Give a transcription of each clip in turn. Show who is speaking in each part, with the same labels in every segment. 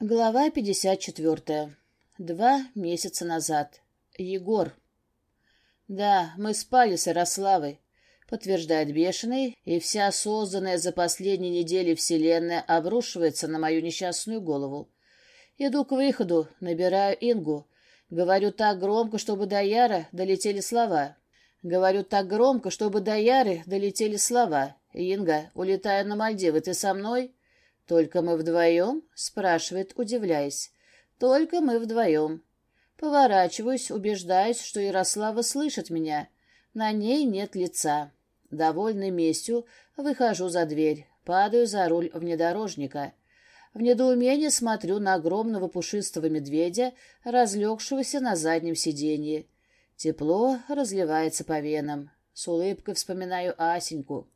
Speaker 1: Глава 54. Два месяца назад. Егор. Да, мы спали с Ярославой, подтверждает Бешеный, и вся созданная за последние недели вселенная обрушивается на мою несчастную голову. Иду к выходу, набираю Ингу. Говорю так громко, чтобы до Яра долетели слова. Говорю так громко, чтобы до Яры долетели слова. Инга, улетаю на Мальдивы, ты со мной? — «Только мы вдвоем?» — спрашивает, удивляясь. «Только мы вдвоем». Поворачиваюсь, убеждаюсь, что Ярослава слышит меня. На ней нет лица. Довольный местью, выхожу за дверь, падаю за руль внедорожника. В недоумении смотрю на огромного пушистого медведя, разлегшегося на заднем сиденье. Тепло разливается по венам. С улыбкой вспоминаю Асеньку.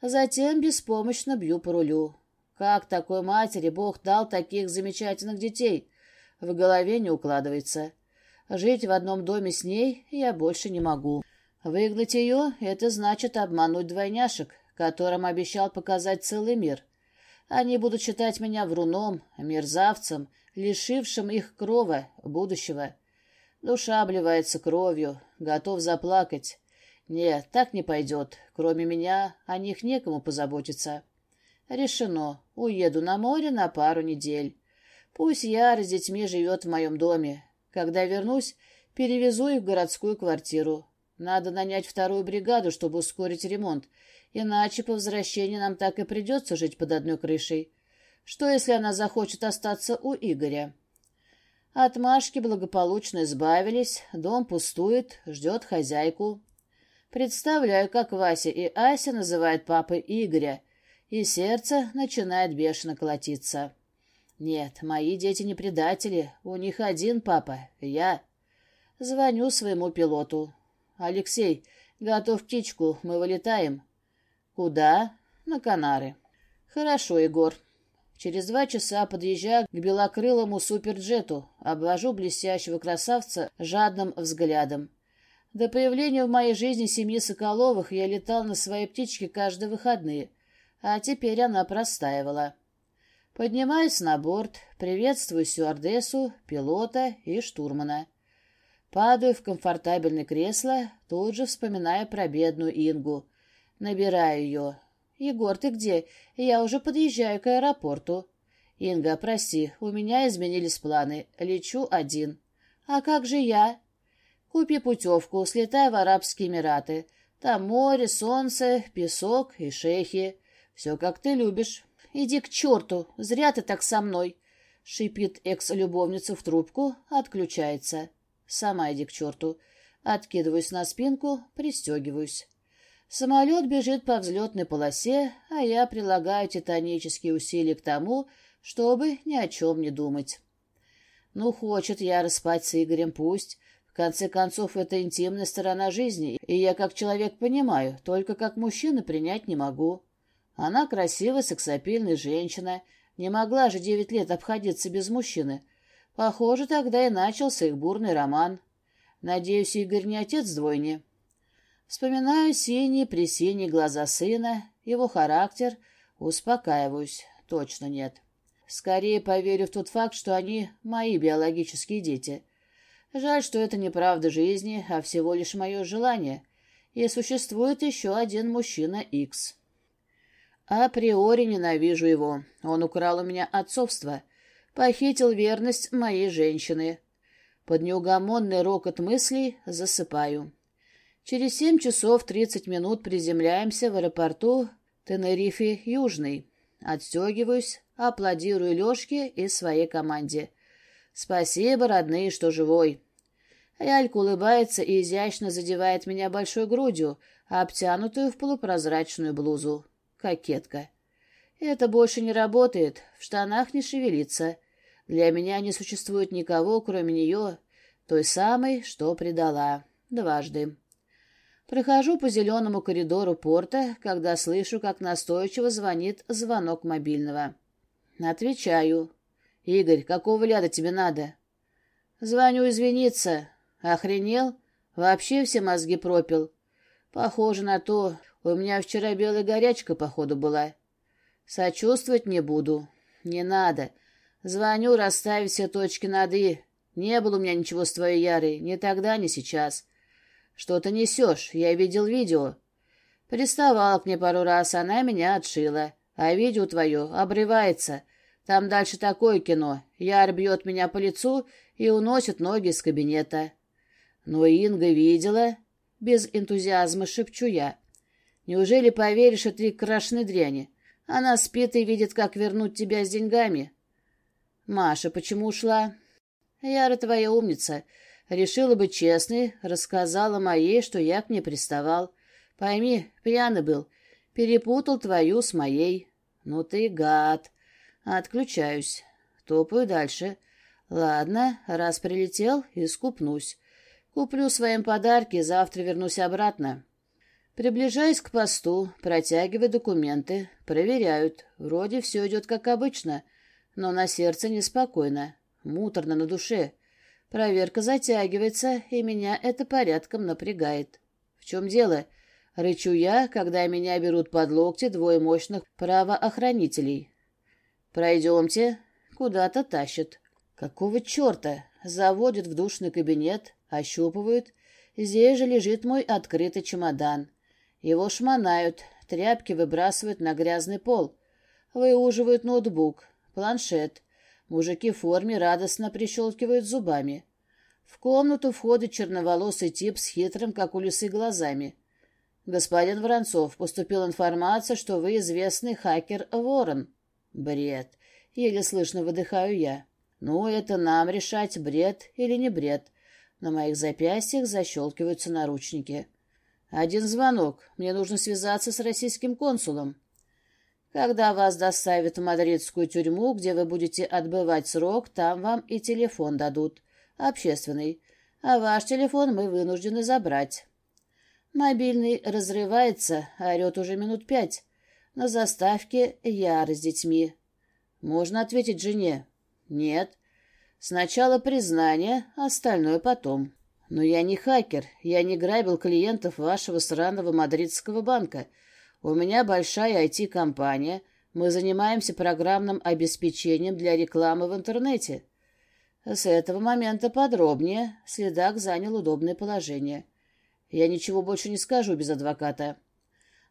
Speaker 1: Затем беспомощно бью по рулю. Как такой матери Бог дал таких замечательных детей? В голове не укладывается. Жить в одном доме с ней я больше не могу. Выгнать ее — это значит обмануть двойняшек, которым обещал показать целый мир. Они будут считать меня вруном, мерзавцем, лишившим их крова, будущего. Душа обливается кровью, готов заплакать. Нет, так не пойдет. Кроме меня о них некому позаботиться. Решено. Уеду на море на пару недель. Пусть Яра с детьми живет в моем доме. Когда вернусь, перевезу их в городскую квартиру. Надо нанять вторую бригаду, чтобы ускорить ремонт, иначе по возвращении нам так и придется жить под одной крышей. Что, если она захочет остаться у Игоря? От Машки благополучно избавились, дом пустует, ждет хозяйку. Представляю, как Вася и Ася называют папой Игоря, и сердце начинает бешено колотиться. Нет, мои дети не предатели, у них один папа, я. Звоню своему пилоту. «Алексей, готов птичку, мы вылетаем». «Куда?» «На Канары». «Хорошо, Егор». Через два часа подъезжаю к белокрылому суперджету, обвожу блестящего красавца жадным взглядом. До появления в моей жизни семьи Соколовых я летал на своей птичке каждые выходные — а теперь она простаивала. Поднимаюсь на борт, приветствую стюардессу, пилота и штурмана. Падаю в комфортабельное кресло, тут же вспоминая про бедную Ингу. Набираю ее. «Егор, ты где? Я уже подъезжаю к аэропорту». «Инга, прости, у меня изменились планы. Лечу один». «А как же я?» «Купи путевку, слетай в Арабские Эмираты. Там море, солнце, песок и шейхи. «Все, как ты любишь. Иди к черту, зря ты так со мной!» Шипит экс-любовница в трубку, отключается. Сама иди к черту. Откидываюсь на спинку, пристегиваюсь. Самолет бежит по взлетной полосе, а я прилагаю титанические усилия к тому, чтобы ни о чем не думать. Ну, хочет я спать с Игорем, пусть. В конце концов, это интимная сторона жизни, и я как человек понимаю, только как мужчина принять не могу. Она красивая, сексапильная женщина, не могла же девять лет обходиться без мужчины. Похоже, тогда и начался их бурный роман. Надеюсь, Игорь не отец двойни. Вспоминаю синие-пресиние глаза сына, его характер, успокаиваюсь. Точно нет. Скорее поверю в тот факт, что они мои биологические дети. Жаль, что это не правда жизни, а всего лишь мое желание. И существует еще один мужчина Икс. Априори ненавижу его. Он украл у меня отцовство. Похитил верность моей женщины. Под неугомонный рокот мыслей засыпаю. Через семь часов тридцать минут приземляемся в аэропорту Тенерифе Южный. Отстегиваюсь, аплодирую Лешке и своей команде. Спасибо, родные, что живой. Лялька улыбается и изящно задевает меня большой грудью, обтянутую в полупрозрачную блузу. Кокетка. Это больше не работает, в штанах не шевелится. Для меня не существует никого, кроме нее, той самой, что предала. Дважды. Прохожу по зеленому коридору порта, когда слышу, как настойчиво звонит звонок мобильного. Отвечаю. «Игорь, какого ляда тебе надо?» «Звоню извиниться. Охренел? Вообще все мозги пропил. Похоже на то, у меня вчера белая горячка, походу, была. Сочувствовать не буду. Не надо. Звоню расставить все точки над «и». Не было у меня ничего с твоей Ярой, ни тогда, ни сейчас. Что ты несешь? Я видел видео. Приставала к мне пару раз, она меня отшила. А видео твое обрывается. Там дальше такое кино. Яр бьет меня по лицу и уносит ноги из кабинета. Но Инга видела. Без энтузиазма шепчу я. Неужели поверишь этой крашеной дряни? Она спит и видит, как вернуть тебя с деньгами. Маша, почему ушла? Яра твоя умница. Решила бы честной, рассказала моей, что я к ней приставал. Пойми, пьяный был, перепутал твою с моей. Ну ты гад. Отключаюсь. Топаю дальше. Ладно, раз прилетел, искупнусь. Куплю своим подарки, завтра вернусь обратно. Приближаясь к посту, протягиваю документы, проверяют. Вроде все идет как обычно, но на сердце неспокойно, муторно на душе. Проверка затягивается, и меня это порядком напрягает. В чем дело? Рычу я, когда меня берут под локти двое мощных правоохранителей. Пройдемте. Куда-то тащат. Какого черта? Заводят в душный кабинет, ощупывают. Здесь же лежит мой открытый чемодан. Его шмонают, тряпки выбрасывают на грязный пол. Выуживают ноутбук, планшет. Мужики в форме радостно прищелкивают зубами. В комнату входит черноволосый тип с хитрым, как у лисы, глазами. «Господин Воронцов, поступила информация, что вы известный хакер Ворон». «Бред». Еле слышно выдыхаю я. «Ну, это нам решать, бред или не бред». На моих запястьях защелкиваются наручники. «Один звонок. Мне нужно связаться с российским консулом». Когда вас доставят в мадридскую тюрьму, где вы будете отбывать срок, там вам и телефон дадут. Общественный. А ваш телефон мы вынуждены забрать. Мобильный разрывается, орет уже минут пять. На заставке Яр с детьми. Можно ответить жене. Нет. Сначала признание, остальное потом. Но я не хакер, я не грабил клиентов вашего сраного мадридского банка — у меня большая IT-компания. Мы занимаемся программным обеспечением для рекламы в интернете. С этого момента подробнее. Следак занял удобное положение. Я ничего больше не скажу без адвоката.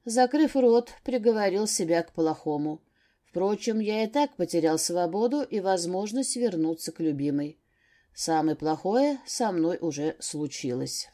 Speaker 1: Закрыв рот, приговорил себя к плохому. Впрочем, я и так потерял свободу и возможность вернуться к любимой. Самое плохое со мной уже случилось.